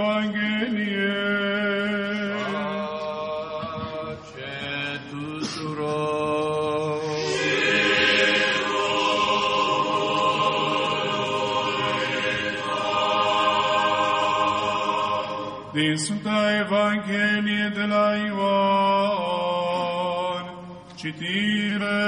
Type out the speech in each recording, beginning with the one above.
Evanghelie. Pace tuturor. Din Sfânta Evanghelie de la Ioan, citire.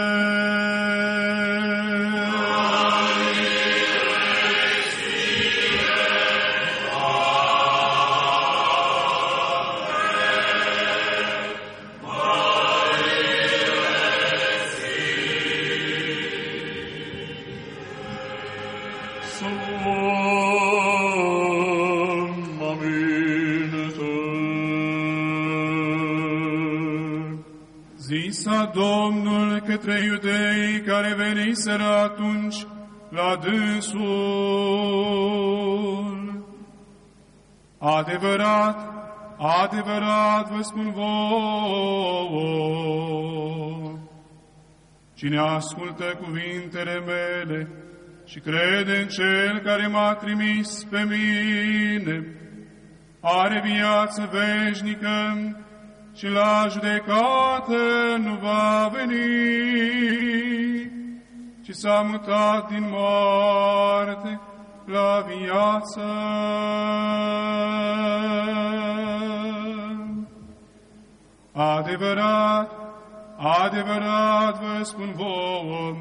Zisa Domnul către iudei care veniseră atunci la dânsul. Adevărat, adevărat vă spun vouă, cine ascultă cuvintele mele și crede în Cel care m-a trimis pe mine, are viață veșnică și la judecată nu va veni, ci s-a mutat din moarte la viață. Adevărat, adevărat vă spun vouă,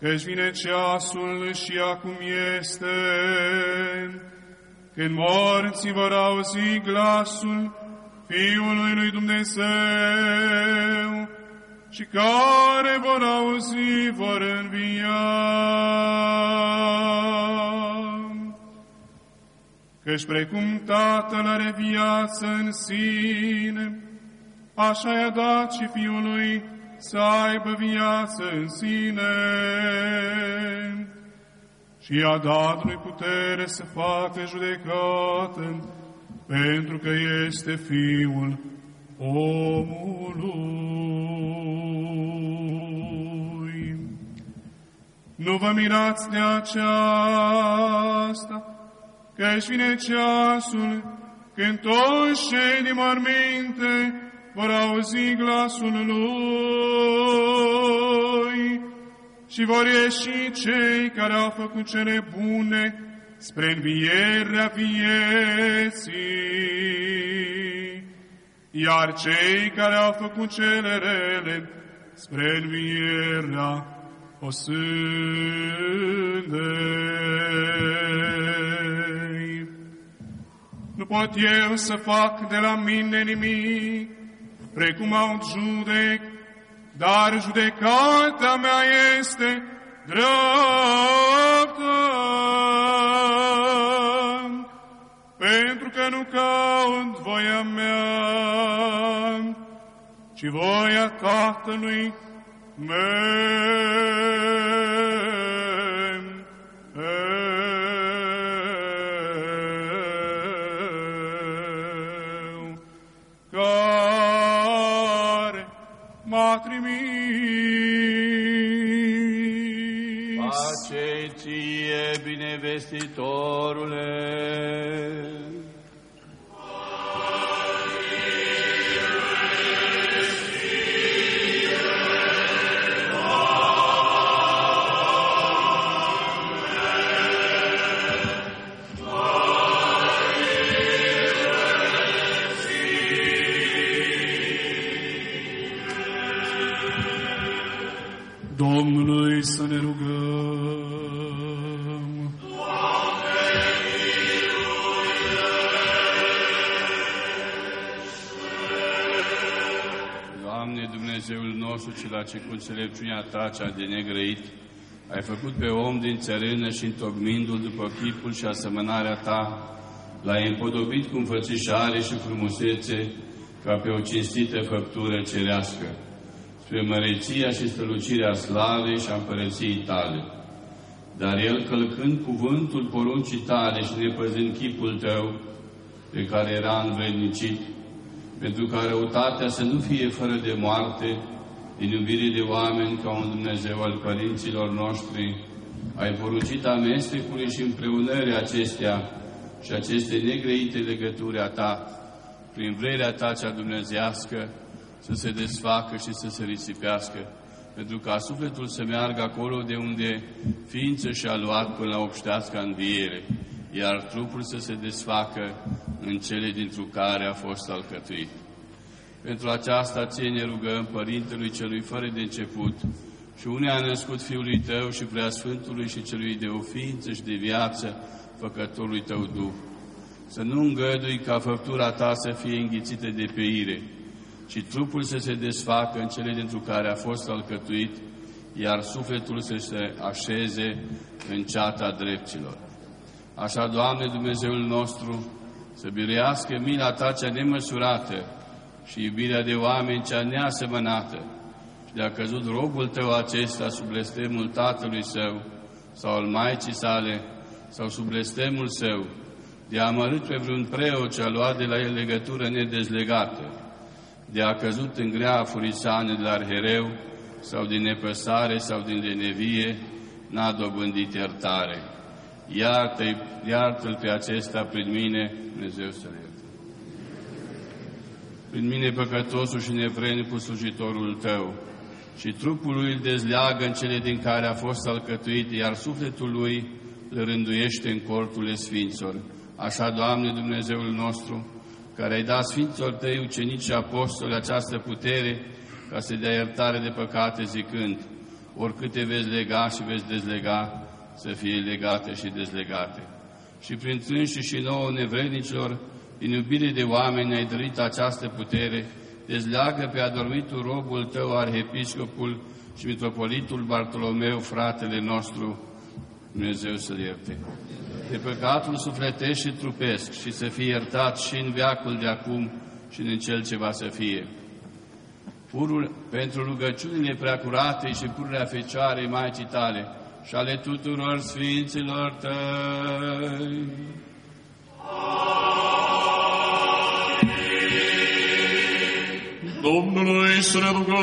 că-și vine ceasul și acum este, când morții vor auzi glasul Fiului lui Dumnezeu și care vor auzi vor învia. Căci precum Tatăl are viață în sine, așa i-a dat și Fiului să aibă viață în sine și i-a dat lui putere să facă judecată pentru că este Fiul omului. Nu vă mirați de aceasta, că își vine ceasul când toți cei din morminte vor auzi glasul lui și vor ieși cei care au făcut cele bune spre învierea vieții, iar cei care au făcut cele rele spre învierea osândei. Nu pot eu să fac de la mine nimic, precum au judec, dar judecata mea este dreaptă. Pentru că nu caut voia mea, ci voia Tatălui meu, binevestitorule. Ce cu înțelepciunea Ta cea de negrăit, ai făcut pe om din țărână și întocmindu-l după chipul și asemănarea Ta, l-ai împodobit cu înfățișare și frumusețe ca pe o cinstită făptură cerească, spre măreția și strălucirea slavei și a împărăției Tale. Dar el, călcând cuvântul poruncii Tale și nepăzând chipul Tău, pe care era învrednicit, pentru ca răutatea să nu fie fără de moarte, din iubire de oameni ca un Dumnezeu al părinților noștri, ai poruncit amestecului și împreunării acestea și aceste negreite legături a Ta, prin vrerea Ta cea dumnezească, să se desfacă și să se risipească, pentru ca sufletul să meargă acolo de unde ființă și-a luat până la obștească înviere, iar trupul să se desfacă în cele dintr care a fost alcătuit. Pentru aceasta ție ne rugăm Părintelui Celui fără de început și unde a născut Fiului Tău și Preasfântului și Celui de o ființă și de viață, Făcătorului Tău Duh. Să nu îngădui ca făptura Ta să fie înghițită de peire, ci trupul să se desfacă în cele dintr care a fost alcătuit, iar sufletul să se așeze în ceata dreptilor. Așa, Doamne Dumnezeul nostru, să birească mila Ta cea nemăsurată și iubirea de oameni cea neasemănată și de a căzut robul Tău acesta sub blestemul tatălui său sau al maicii sale sau sub blestemul său, de a amărât pe vreun preot ce a luat de la el legătură nedezlegată, de a căzut în grea furisană de la arhereu sau din nepăsare sau din lenevie, n-a dobândit iertare. Iartă-l iartă pe acesta prin mine, Dumnezeu să le Prin mine păcătosul și nevrenicul slujitorul tău, și trupul lui îl dezleagă în cele din care a fost alcătuit, iar sufletul lui îl rânduiește în cortul sfinților. Așa, Doamne Dumnezeul nostru, care ai dat Sfinților Tăi, ucenici și apostoli, această putere ca să dea iertare de păcate zicând, oricâte veți lega și veți dezlega, să fie legate și dezlegate. Și prin trânși și nouă nevrednicilor, din iubire de oameni, ai dărit această putere, dezleagă pe adormitul robul tău, arhiepiscopul și mitropolitul Bartolomeu, fratele nostru, Dumnezeu să-l ierte. De păcatul sufletesc și trupesc și să fie iertat și în veacul de acum și în cel ce va să fie. Purul pentru rugăciunile preacurate și pururea Fecioarei Maicii tale și ale tuturor Sfinților tăi. Domnului să ne rugăm.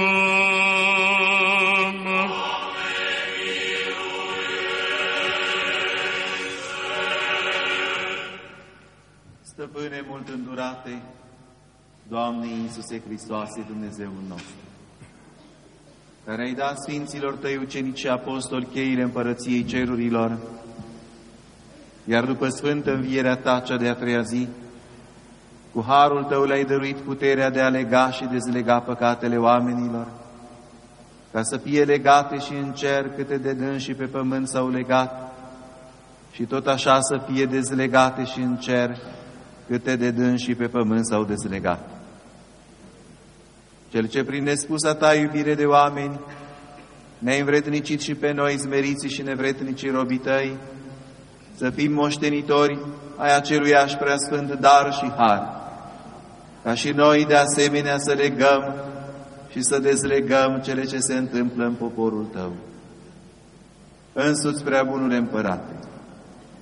Stăpâne mult îndurate, Doamne Iisuse Hristoase, Dumnezeul nostru, care ai dat Sfinților Tăi ucenici și apostoli cheile împărăției cerurilor, iar după sfântă învierea Ta cea de a treia zi, cu harul Tău le-ai dăruit puterea de a lega și dezlega păcatele oamenilor, ca să fie legate și în cer câte de dâns și pe pământ s-au legat, și tot așa să fie dezlegate și în cer câte de dâns și pe pământ s-au dezlegat. Cel ce prin nespusa ta iubire de oameni ne-ai învrednicit și pe noi, zmeriți și nevrednicii robii tăi, să fim moștenitori ai aceluiași preasfânt dar și har, ca și noi de asemenea să legăm și să dezlegăm cele ce se întâmplă în poporul tău. Însuți, prea bunule împărate,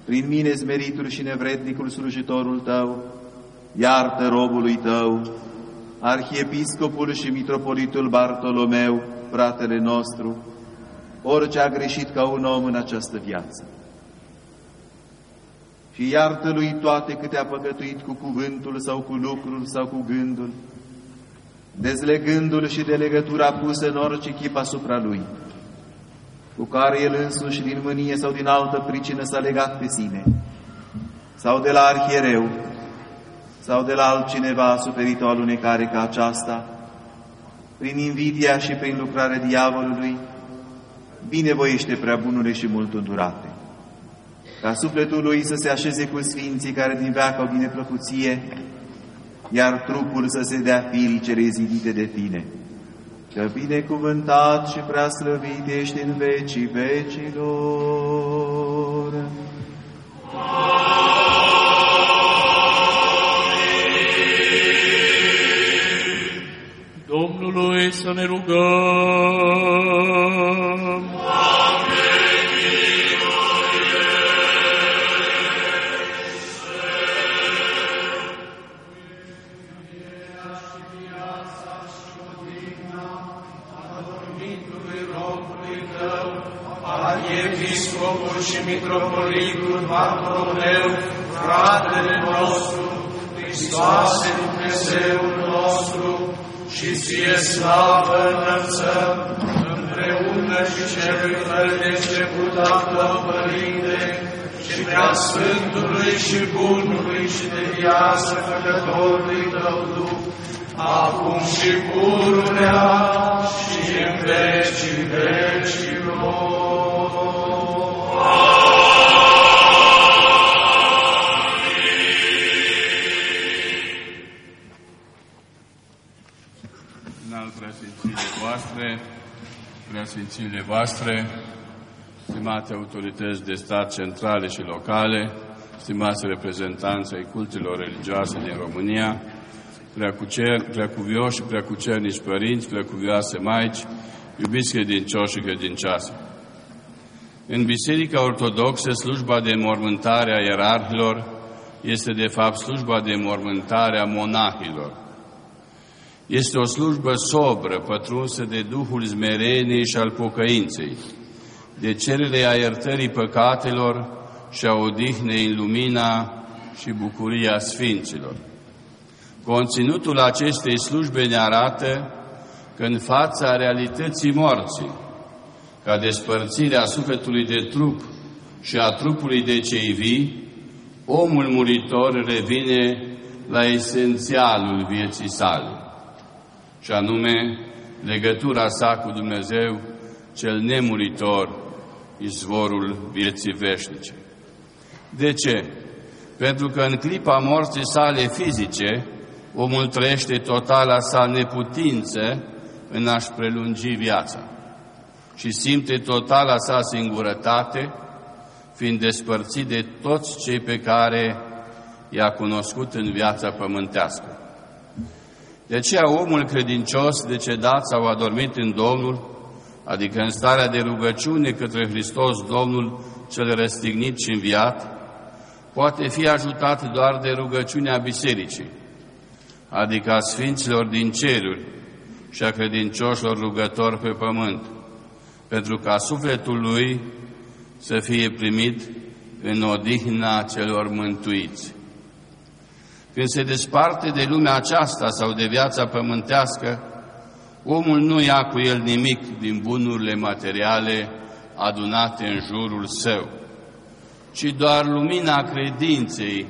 prin mine smeritul și nevrednicul slujitorul tău, iartă robului tău, arhiepiscopul și mitropolitul Bartolomeu, fratele nostru, orice a greșit ca un om în această viață. Și iartă lui toate câte a păcătuit cu cuvântul sau cu lucrul sau cu gândul, dezlegându-l și de legătura pusă în orice chip asupra lui cu care el însuși din mânie sau din altă pricină s-a legat pe sine, sau de la arhiereu, sau de la altcineva a suferit o alunecare ca aceasta, prin invidia și prin lucrarea diavolului, binevoiește prea bunule și mult îndurate, ca sufletul lui să se așeze cu sfinții care din veac au bineplăcuție, iar trupul să se dea firii cele zidite de tine că binecuvântat și prea slăvit ești în vecii vecilor. Domnului să ne rugăm. Mitropolitul Bartolomeu, fratele nostru, Hristoase Dumnezeul nostru, și ție slavă înălțăm, împreună și celui fără de început al tău, Părinte, și prea Sfântului și Bunului și de viață Făcătorului tău Duh, acum și pururea și în vecii vecilor. Înalt voastre, preasfințiile voastre, stimate autorități de stat centrale și locale, stimați reprezentanți ai cultelor religioase din România, preacuvioși și preacucernici părinți, preacuvioase maici, iubiți credincioși și credincioase. În Biserica Ortodoxă, slujba de mormântare a ierarhilor este de fapt slujba de mormântare a monahilor. Este o slujbă sobră, pătrunsă de Duhul zmereniei și al pocăinței, de cerere a iertării păcatelor și a odihnei în lumina și bucuria Sfinților. Conținutul acestei slujbe ne arată că în fața realității morții, ca despărțirea sufletului de trup și a trupului de cei vii, omul muritor revine la esențialul vieții sale, și anume legătura sa cu Dumnezeu, cel nemuritor, izvorul vieții veșnice. De ce? Pentru că în clipa morții sale fizice, omul trăiește totala sa neputință în a-și prelungi viața și simte totala sa singurătate, fiind despărțit de toți cei pe care i-a cunoscut în viața pământească. De aceea omul credincios, decedat sau adormit în Domnul, adică în starea de rugăciune către Hristos Domnul cel răstignit și înviat, poate fi ajutat doar de rugăciunea bisericii, adică a Sfinților din ceruri și a credincioșilor rugători pe pământ, pentru ca sufletul lui să fie primit în odihna celor mântuiți. Când se desparte de lumea aceasta sau de viața pământească, omul nu ia cu el nimic din bunurile materiale adunate în jurul său, ci doar lumina credinței,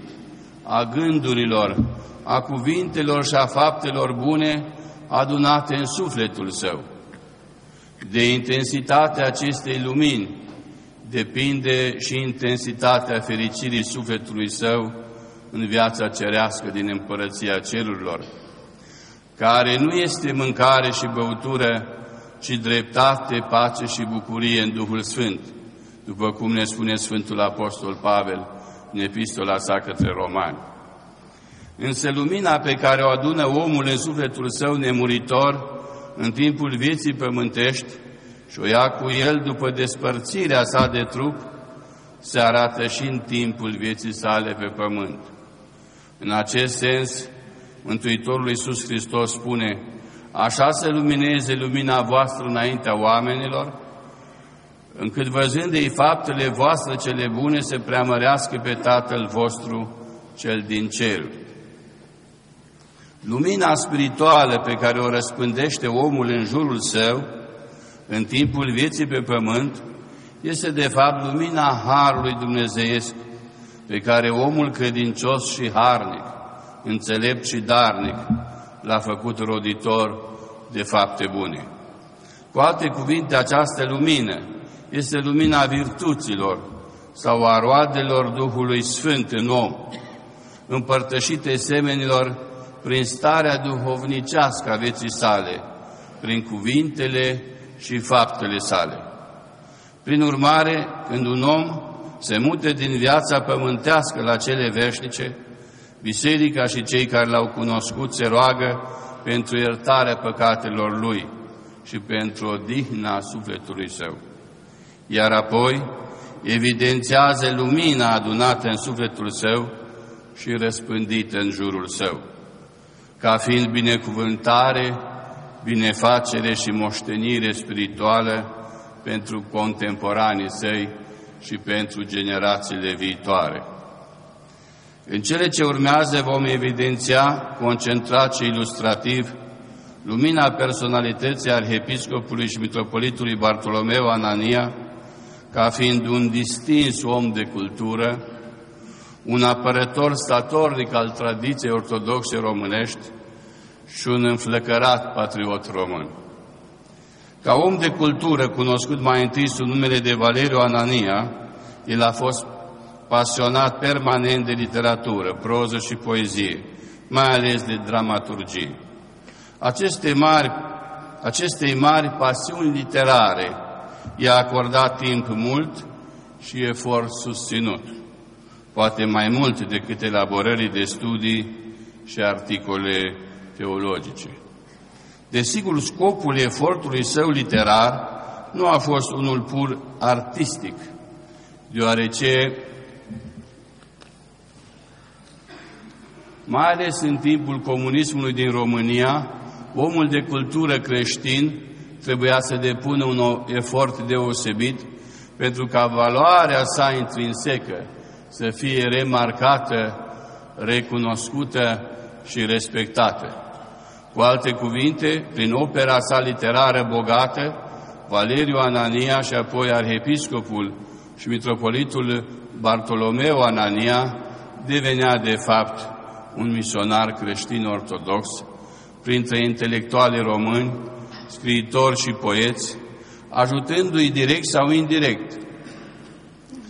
a gândurilor, a cuvintelor și a faptelor bune adunate în sufletul său. De intensitatea acestei lumini depinde și intensitatea fericirii sufletului său în viața cerească din împărăția cerurilor, care nu este mâncare și băutură, ci dreptate, pace și bucurie în Duhul Sfânt, după cum ne spune Sfântul Apostol Pavel în epistola sa către romani. Însă lumina pe care o adună omul în sufletul său nemuritor în timpul vieții pământești și o ia cu el după despărțirea sa de trup, se arată și în timpul vieții sale pe pământ. În acest sens, Mântuitorul Iisus Hristos spune, așa să lumineze lumina voastră înaintea oamenilor, încât văzând ei faptele voastre cele bune să preamărească pe Tatăl vostru cel din cer. Lumina spirituală pe care o răspândește omul în jurul său, în timpul vieții pe pământ, este de fapt lumina Harului Dumnezeiesc, pe care omul credincios și harnic, înțelept și darnic, l-a făcut roditor de fapte bune. Cu alte cuvinte, această lumină este lumina virtuților sau a roadelor Duhului Sfânt în om, împărtășite semenilor prin starea duhovnicească a vieții sale, prin cuvintele și faptele sale. Prin urmare, când un om se mute din viața pământească la cele veșnice, biserica și cei care l-au cunoscut se roagă pentru iertarea păcatelor lui și pentru odihna sufletului său. Iar apoi evidențiază lumina adunată în sufletul său și răspândită în jurul său, ca fiind binecuvântare, binefacere și moștenire spirituală pentru contemporanii săi și pentru generațiile viitoare. În cele ce urmează vom evidenția, concentrat și ilustrativ, lumina personalității arhiepiscopului și mitropolitului Bartolomeu Anania, ca fiind un distins om de cultură, un apărător statornic al tradiției ortodoxe românești și un înflăcărat patriot român. Ca om de cultură, cunoscut mai întâi sub numele de Valeriu Anania, el a fost pasionat permanent de literatură, proză și poezie, mai ales de dramaturgie. Aceste mari, acestei mari pasiuni literare i-a acordat timp mult și efort susținut, poate mai mult decât elaborării de studii și articole teologice. Desigur, scopul efortului său literar nu a fost unul pur artistic, deoarece mai ales în timpul comunismului din România, omul de cultură creștin trebuia să depună un efort deosebit pentru ca valoarea sa intrinsecă să fie remarcată, recunoscută și respectată. Cu alte cuvinte, prin opera sa literară bogată, Valeriu Anania și apoi arhiepiscopul și mitropolitul Bartolomeu Anania devenea de fapt un misionar creștin ortodox, printre intelectuali români, scriitori și poeți, ajutându-i direct sau indirect.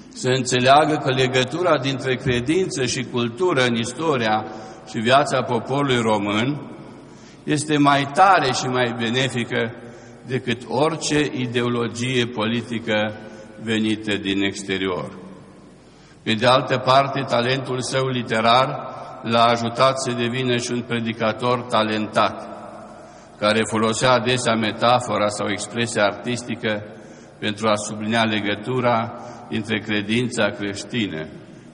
Să înțeleagă că legătura dintre credință și cultură în istoria și viața poporului român este mai tare și mai benefică decât orice ideologie politică venită din exterior. Pe de altă parte, talentul său literar l-a ajutat să devină și un predicator talentat, care folosea adesea metafora sau expresia artistică pentru a sublinea legătura dintre credința creștină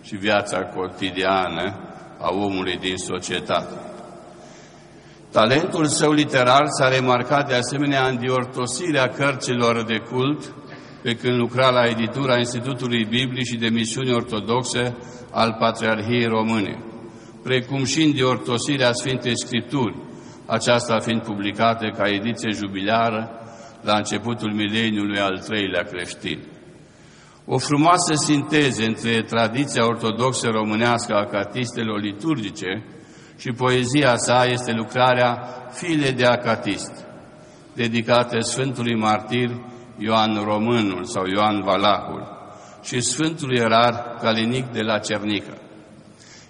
și viața cotidiană a omului din societate. Talentul său literar s-a remarcat de asemenea în diortosirea cărților de cult, pe când lucra la editura Institutului Bibliei și de Misiuni Ortodoxe al Patriarhiei Române precum și în diortosirea Sfintei Scripturi, aceasta fiind publicată ca ediție jubilară la începutul mileniului al treilea creștin. O frumoasă sinteză între tradiția ortodoxă românească a catistelor liturgice și poezia sa este lucrarea File de Acatist, dedicată Sfântului Martir Ioan Românul sau Ioan Valahul și Sfântului Erar Calinic de la Cernică.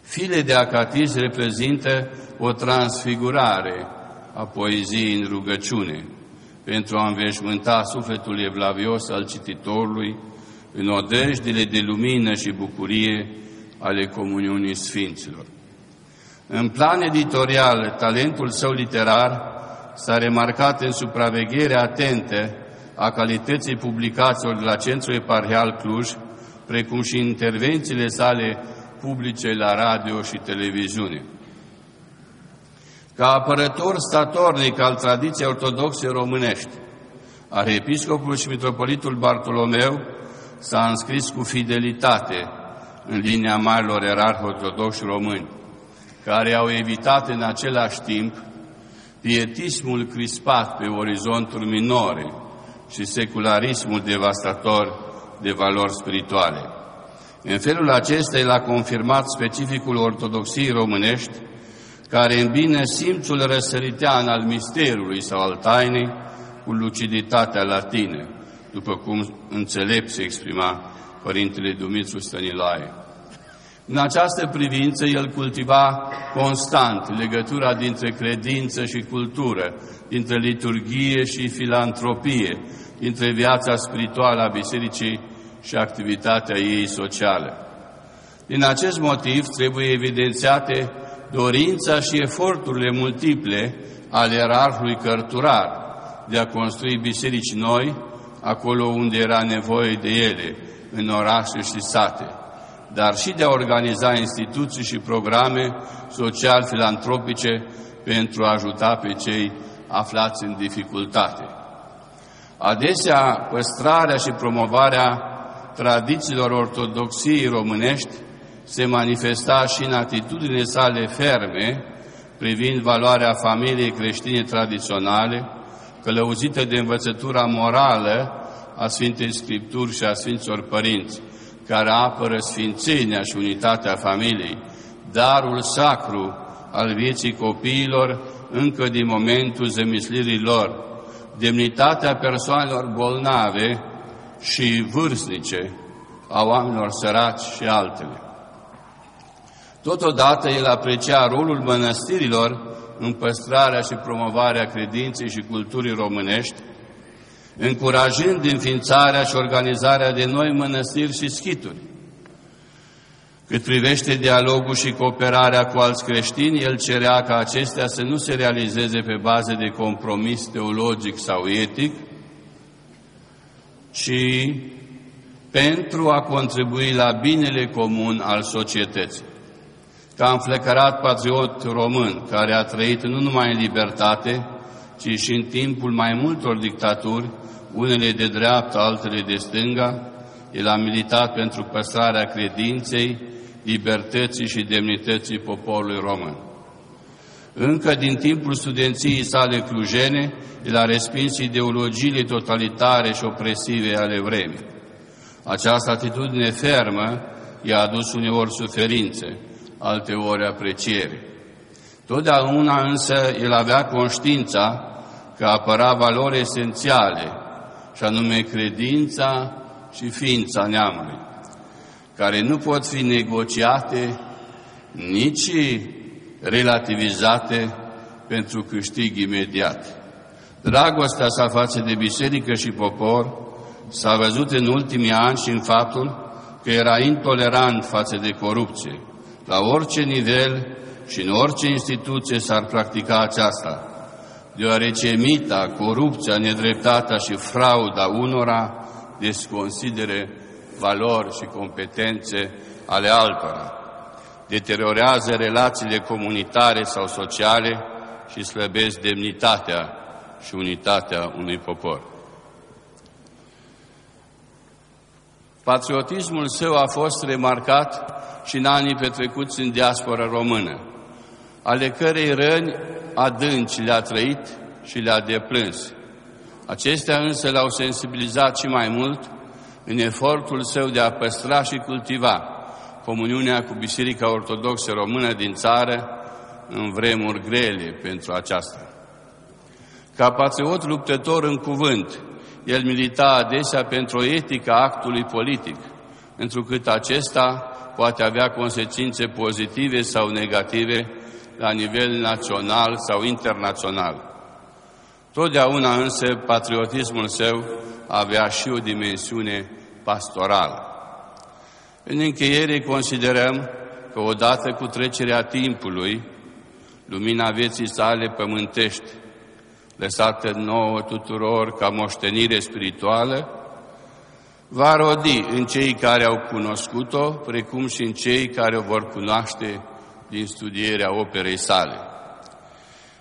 File de acatis reprezintă o transfigurare a poeziei în rugăciune pentru a înveșmânta sufletul evlavios al cititorului în odejdile de lumină și bucurie ale comuniunii Sfinților. În plan editorial, talentul său literar s-a remarcat în supravegherea atentă a calității publicațiilor de la Centrul Eparhial Cluj, precum și intervențiile sale publice la radio și televiziune. Ca apărător statornic al tradiției ortodoxe românești, arhiepiscopul și mitropolitul Bartolomeu s-a înscris cu fidelitate în linia marilor erarhi ortodoxi români, care au evitat în același timp pietismul crispat pe orizonturi minore și secularismul devastator de valori spirituale. În felul acesta el a confirmat specificul ortodoxiei românești, care îmbină simțul răsăritean al misterului sau al tainei cu luciditatea latină, după cum înțelept se exprima Părintele Dumitru Stănilae. În această privință, el cultiva constant legătura dintre credință și cultură, dintre liturghie și filantropie, dintre viața spirituală a Bisericii și activitatea ei socială. Din acest motiv trebuie evidențiate dorința și eforturile multiple ale erarhului cărturar de a construi biserici noi acolo unde era nevoie de ele, în orașe și sate, dar și de a organiza instituții și programe social-filantropice pentru a ajuta pe cei aflați în dificultate. Adesea, păstrarea și promovarea tradițiilor ortodoxiei românești se manifesta și în atitudine sale ferme privind valoarea familiei creștine tradiționale, călăuzită de învățătura morală a Sfintei Scripturi și a Sfinților Părinți, care apără sfințenia și unitatea familiei, darul sacru al vieții copiilor încă din momentul zemislirii lor, demnitatea persoanelor bolnave și vârstnice, a oamenilor săraci și altele. Totodată el aprecia rolul mănăstirilor în păstrarea și promovarea credinței și culturii românești, încurajând înființarea și organizarea de noi mănăstiri și schituri. Cât privește dialogul și cooperarea cu alți creștini, el cerea ca acestea să nu se realizeze pe bază de compromis teologic sau etic, ci pentru a contribui la binele comun al societății. Ca înflecărat patriot român, care a trăit nu numai în libertate, ci și în timpul mai multor dictaturi, unele de dreapta, altele de stânga, el a militat pentru păstrarea credinței, libertății și demnității poporului român. Încă din timpul studenției sale clujene, el a respins ideologiile totalitare și opresive ale vremii. Această atitudine fermă i-a adus uneori suferințe, alteori apreciere. Totdeauna însă el avea conștiința că apăra valori esențiale, și anume credința și ființa neamului, care nu pot fi negociate, nici relativizate pentru câștig imediat. Dragostea sa față de biserică și popor s-a văzut în ultimii ani și în faptul că era intolerant față de corupție. La orice nivel și în orice instituție s-ar practica aceasta, deoarece mita, corupția, nedreptatea și frauda unora desconsidere valori și competențe ale altora, deteriorează relațiile comunitare sau sociale și slăbesc demnitatea și unitatea unui popor. Patriotismul său a fost remarcat și în anii petrecuți în diaspora română, ale cărei răni adânci le-a trăit și le-a deplâns. Acestea însă l-au sensibilizat și mai mult în efortul său de a păstra și cultiva comuniunea cu Biserica Ortodoxă Română din țară în vremuri grele pentru aceasta. Ca patriot luptător în cuvânt, el milita adesea pentru o etică actului politic, întrucât acesta poate avea consecințe pozitive sau negative la nivel național sau internațional. Totdeauna însă patriotismul său avea și o dimensiune pastorală. În încheiere considerăm că odată cu trecerea timpului, lumina vieții sale pământești lăsată nouă tuturor ca moștenire spirituală, va rodi în cei care au cunoscut-o, precum și în cei care o vor cunoaște din studierea operei sale.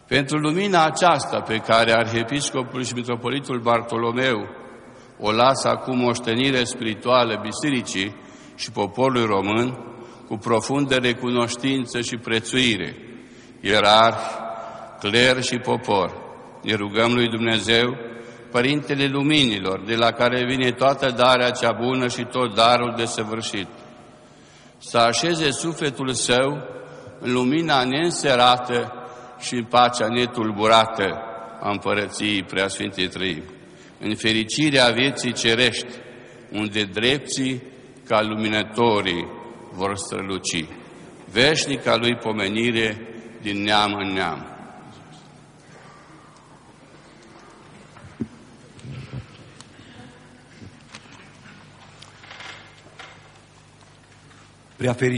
Pentru lumina aceasta pe care Arhiepiscopul și Mitropolitul Bartolomeu o lasă acum moștenire spirituală bisericii și poporului român, cu profundă recunoștință și prețuire, ierarhi, cler și popor, ne rugăm lui Dumnezeu, Părintele Luminilor, de la care vine toată darea cea bună și tot darul de săvârșit, să așeze sufletul său în lumina neînserată și în pacea netulburată a împărăției Preasfintei Trăim, în fericirea vieții cerești, unde drepții ca luminătorii vor străluci. Veșnica lui pomenire din neam în neam. Prea fericit